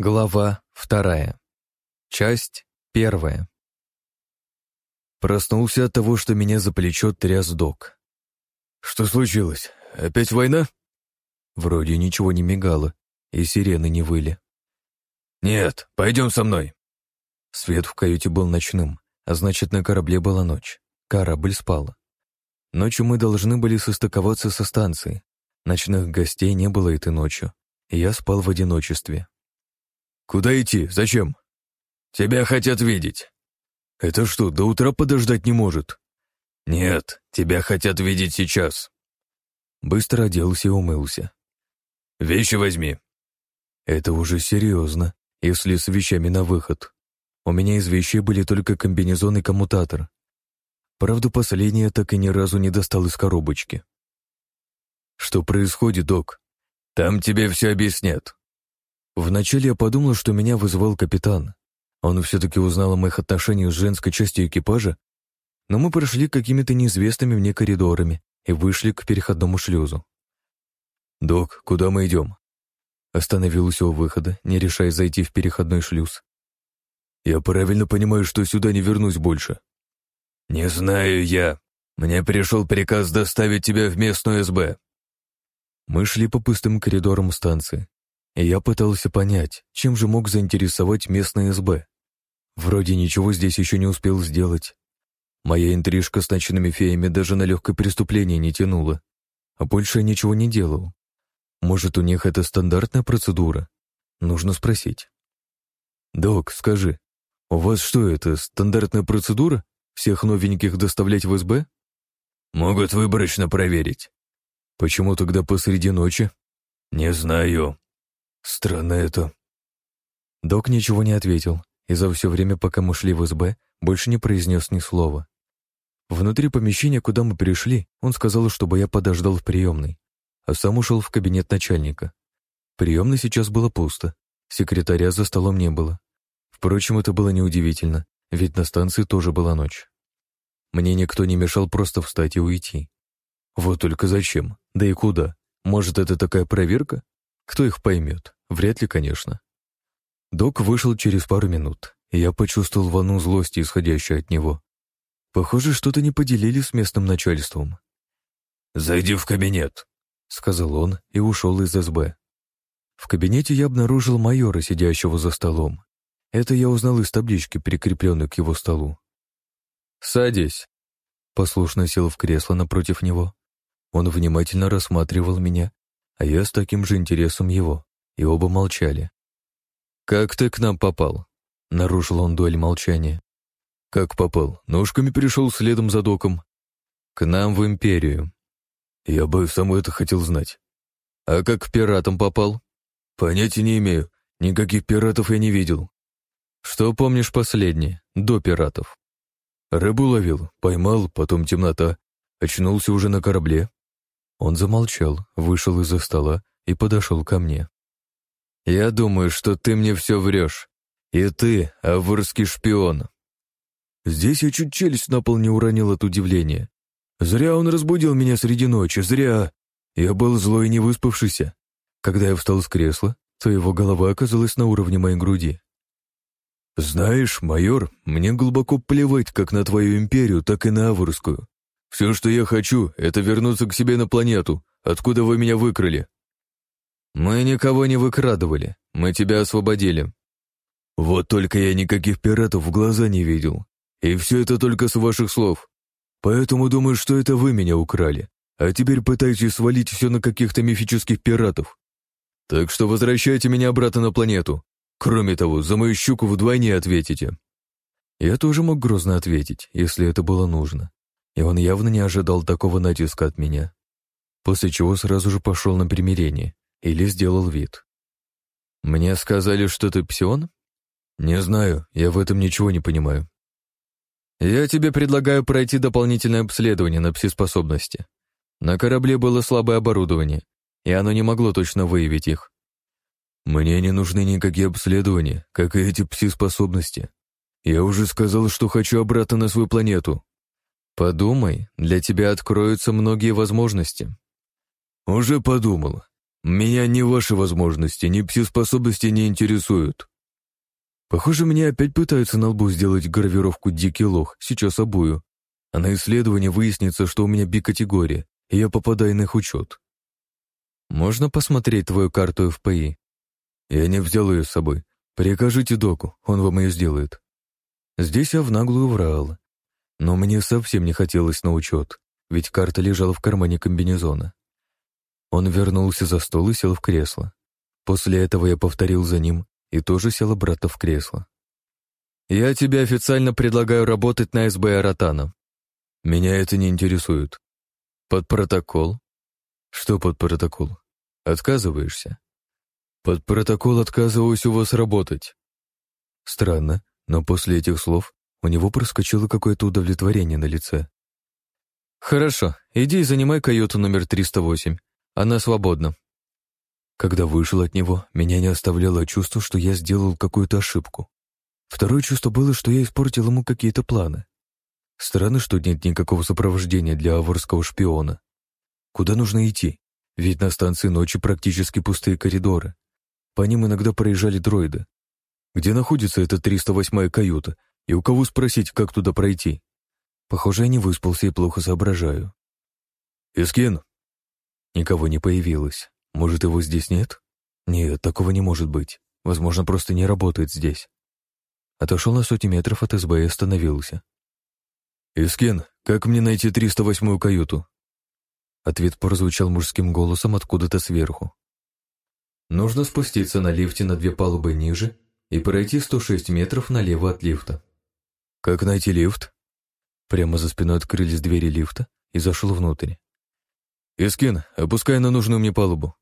Глава вторая. Часть первая. Проснулся от того, что меня за плечо тряс док. «Что случилось? Опять война?» Вроде ничего не мигало, и сирены не выли. «Нет, пойдем со мной». Свет в каюте был ночным, а значит, на корабле была ночь. Корабль спал. Ночью мы должны были состыковаться со станцией. Ночных гостей не было этой ночью, и я спал в одиночестве. «Куда идти? Зачем?» «Тебя хотят видеть». «Это что, до утра подождать не может?» «Нет, тебя хотят видеть сейчас». Быстро оделся и умылся. «Вещи возьми». «Это уже серьезно, если с вещами на выход. У меня из вещей были только комбинезон и коммутатор. Правда, последнее так и ни разу не достал из коробочки». «Что происходит, док?» «Там тебе все объяснят». Вначале я подумал, что меня вызвал капитан. Он все-таки узнал о моих отношениях с женской частью экипажа, но мы прошли какими-то неизвестными мне коридорами и вышли к переходному шлюзу. «Док, куда мы идем?» Остановился у выхода, не решая зайти в переходной шлюз. «Я правильно понимаю, что сюда не вернусь больше?» «Не знаю я. Мне пришел приказ доставить тебя в местную СБ». Мы шли по пустым коридорам станции я пытался понять, чем же мог заинтересовать местный СБ. Вроде ничего здесь еще не успел сделать. Моя интрижка с ночными феями даже на легкое преступление не тянула, а больше я ничего не делал. Может, у них это стандартная процедура? Нужно спросить. «Док, скажи, у вас что это, стандартная процедура? Всех новеньких доставлять в СБ?» «Могут выборочно проверить». «Почему тогда посреди ночи?» «Не знаю. Странно это. Док ничего не ответил, и за все время, пока мы шли в СБ, больше не произнес ни слова. Внутри помещения, куда мы пришли, он сказал, чтобы я подождал в приемной, а сам ушел в кабинет начальника. Приемной сейчас было пусто, секретаря за столом не было. Впрочем, это было неудивительно, ведь на станции тоже была ночь. Мне никто не мешал просто встать и уйти. Вот только зачем? Да и куда? Может, это такая проверка? Кто их поймет? Вряд ли, конечно. Док вышел через пару минут, и я почувствовал волну злости, исходящую от него. Похоже, что-то не поделили с местным начальством. «Зайди в кабинет», — сказал он и ушел из СБ. В кабинете я обнаружил майора, сидящего за столом. Это я узнал из таблички, прикрепленной к его столу. «Садись», — послушно сел в кресло напротив него. Он внимательно рассматривал меня, а я с таким же интересом его, и оба молчали. «Как ты к нам попал?» — нарушил он дуэль молчания. «Как попал? Ножками перешел следом за доком?» «К нам в Империю». «Я бы сам это хотел знать». «А как к пиратам попал?» «Понятия не имею. Никаких пиратов я не видел». «Что помнишь последнее, до пиратов?» «Рыбу ловил, поймал, потом темнота. Очнулся уже на корабле». Он замолчал, вышел из-за стола и подошел ко мне. «Я думаю, что ты мне все врешь. И ты, авурский шпион». Здесь я чуть челюсть на пол не уронил от удивления. Зря он разбудил меня среди ночи, зря. Я был злой и не выспавшийся. Когда я встал с кресла, то его голова оказалась на уровне моей груди. «Знаешь, майор, мне глубоко плевать как на твою империю, так и на Авурскую. Все, что я хочу, это вернуться к себе на планету, откуда вы меня выкрали». «Мы никого не выкрадывали, мы тебя освободили». «Вот только я никаких пиратов в глаза не видел, и все это только с ваших слов. Поэтому думаю, что это вы меня украли, а теперь пытаетесь свалить все на каких-то мифических пиратов. Так что возвращайте меня обратно на планету. Кроме того, за мою щуку вдвойне ответите». Я тоже мог грозно ответить, если это было нужно и он явно не ожидал такого натиска от меня. После чего сразу же пошел на примирение или сделал вид. «Мне сказали, что ты псион?» «Не знаю, я в этом ничего не понимаю». «Я тебе предлагаю пройти дополнительное обследование на пси-способности. На корабле было слабое оборудование, и оно не могло точно выявить их. Мне не нужны никакие обследования, как и эти пси-способности. Я уже сказал, что хочу обратно на свою планету. Подумай, для тебя откроются многие возможности. Уже подумал. Меня ни ваши возможности, ни пси-способности не интересуют. Похоже, мне опять пытаются на лбу сделать гравировку «Дикий лох», сейчас обую. А на исследование выяснится, что у меня Би-категория, и я попадаю на их учет. Можно посмотреть твою карту ФПИ? Я не взял ее с собой. Прикажите доку, он вам ее сделает. Здесь я в наглую врал. Но мне совсем не хотелось на учет, ведь карта лежала в кармане комбинезона. Он вернулся за стол и сел в кресло. После этого я повторил за ним и тоже сел обратно в кресло. «Я тебе официально предлагаю работать на СБ Аратана. Меня это не интересует. Под протокол? Что под протокол? Отказываешься? Под протокол отказываюсь у вас работать. Странно, но после этих слов у него проскочило какое-то удовлетворение на лице. Хорошо, иди и занимай каюту номер 308. Она свободна. Когда вышел от него, меня не оставляло чувство, что я сделал какую-то ошибку. Второе чувство было, что я испортил ему какие-то планы. Странно, что нет никакого сопровождения для аворского шпиона. Куда нужно идти? Ведь на станции ночи практически пустые коридоры. По ним иногда проезжали дроиды. Где находится эта 308-я каюта? И у кого спросить, как туда пройти? Похоже, я не выспался и плохо соображаю. «Искин!» Никого не появилось. Может, его здесь нет? Нет, такого не может быть. Возможно, просто не работает здесь. Отошел на сотни метров от СБ и остановился. «Искин, как мне найти 308-ю каюту?» Ответ прозвучал мужским голосом откуда-то сверху. Нужно спуститься на лифте на две палубы ниже и пройти 106 метров налево от лифта. «Как найти лифт?» Прямо за спиной открылись двери лифта и зашел внутрь. «Искин, опускай на нужную мне палубу».